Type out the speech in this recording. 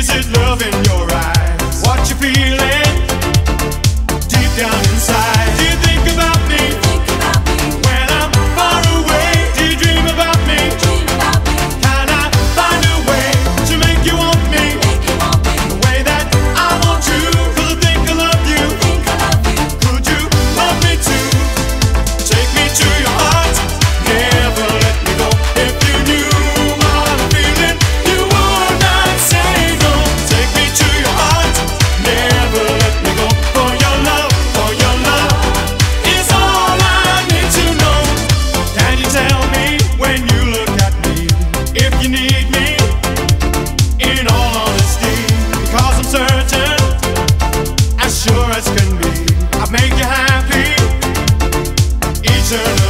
Is it love in your eyes? What you feeling? turn